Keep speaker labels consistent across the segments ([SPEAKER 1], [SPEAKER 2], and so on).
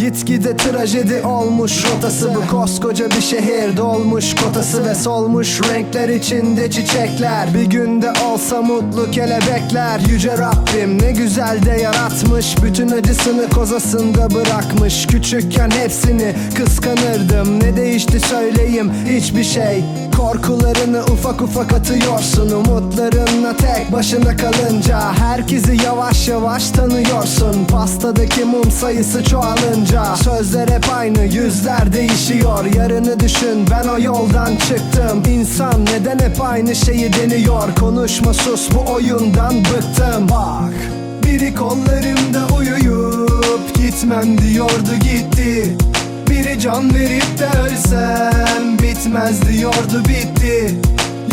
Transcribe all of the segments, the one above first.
[SPEAKER 1] Gitgide trajedi olmuş rotası Bu koskoca bir şehir dolmuş kotası Ve solmuş renkler içinde çiçekler. Bir günde olsa mutlu kelebekler. Yüce Rabbim ne güzel de yaratmış. Bütün acısını kozasında bırakmış. Küçükken hepsini kıskanırdım. Ne değişti söyleyeyim hiçbir şey. Korkularını ufak ufak atıyorsun. Umutlarınla tek başına kalınca Herkesi yavaş yavaş tanıyorsun. Pastadaki mum sayısı çoğalınca Sözler hep aynı yüzler değişiyor. Yarını düşün ben o yoldan çıktım. İnsan neden hep aynı şeyi deniyor? Konuşma sus bu oyundan bıktım. Bak biri kollarımda uyuyup Gitmem diyordu gitti. Biri can verip de ölsem Bitmez diyordu bitti.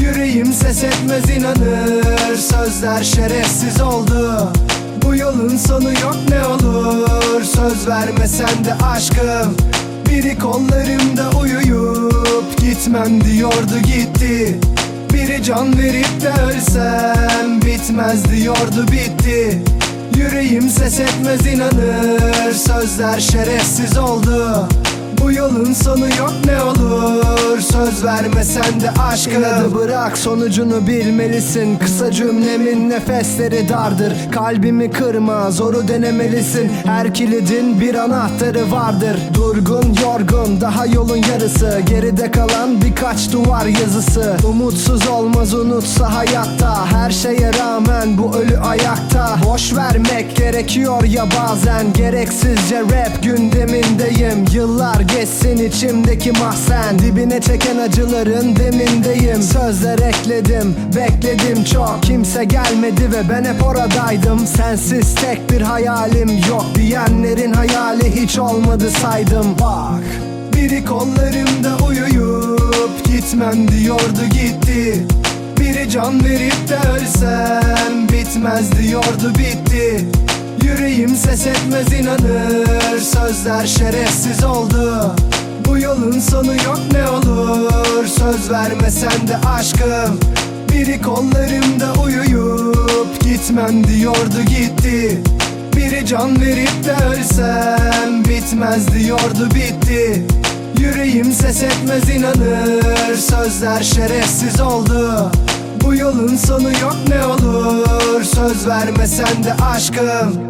[SPEAKER 1] Yüreğim ses etmez inanır Sözler şerefsiz oldu. Bu yolun sonu yok Vermesen de aşkım. Biri kollarımda uyuyup Gitmem diyordu gitti. Biri can verip de ölsem Bitmez diyordu bitti. Yüreğim ses etmez inanır Sözler şerefsiz oldu yolun sonu yok ne olur. Söz vermesen de aşkım İnadı bırak. Sonucunu bilmelisin. Kısa cümlemin nefesleri dardır. Kalbimi kırma zoru denemelisin. Her kilidin bir anahtarı vardır. Durgun yorgun daha yolun yarısı. Geride kalan birkaç duvar yazısı. Umutsuz olmaz unutsa hayatta. Her şeye rağmen bu ölü ayakta. Boş vermek gerekiyor ya bazen. Gereksizce rap gündemindeyim. Yıllar geçsin içimdeki mahzen Dibine çeken acıların demindeyim. Sözler ekledim bekledim çok. Kimse gelmedi ve ben hep oradaydım. Sensiz tek bir hayalim yok Diyenlerin hayali hiç olmadı saydım. Bak biri kollarımda uyuyup Gitmem diyordu gitti. Biri can verip de ölsem Bitmez diyordu bitti Yüreğim ses etmez inanır. Sözler şerefsiz oldu. Bu yolun sonu yok ne olur? Söz vermesen de aşkım Biri kollarımda uyuyup Gitmem diyordu gitti. Biri can verip de ölsem Bitmez diyordu bitti. Yüreğim ses etmez inanır. Sözler şerefsiz oldu. Bu yolun sonu yok ne olur Söz vermesen de aşkım